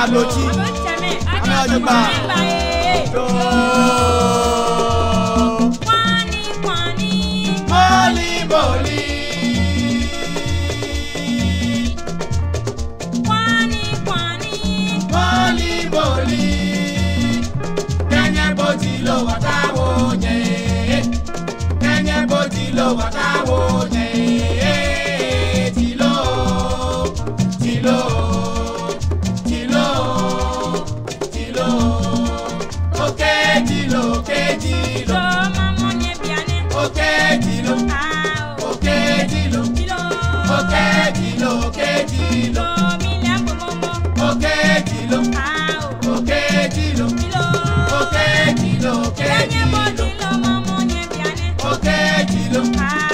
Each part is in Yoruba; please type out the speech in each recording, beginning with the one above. na blochi ame ọjọgba do. Kwani kwani. Moli moli. Kwani kwani. Moli moli. Kẹ́nyẹ́ bó ti lọ wọ́tá wò yẹn. Kẹ́nyẹ́ bó ti lọ wọ́tá wò yẹn. Tranquilo. high.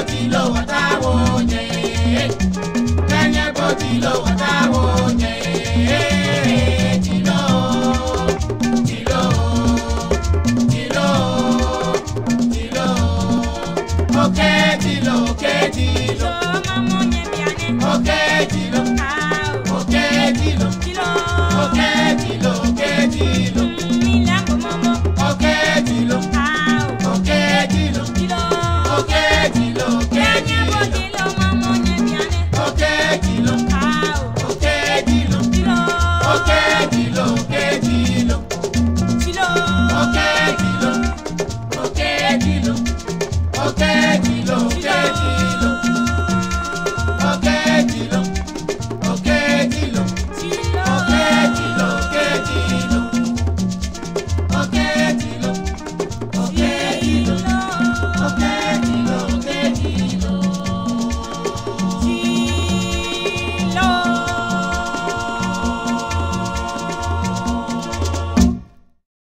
ọtí lọ́wọ́ táwọn yẹn. Okay.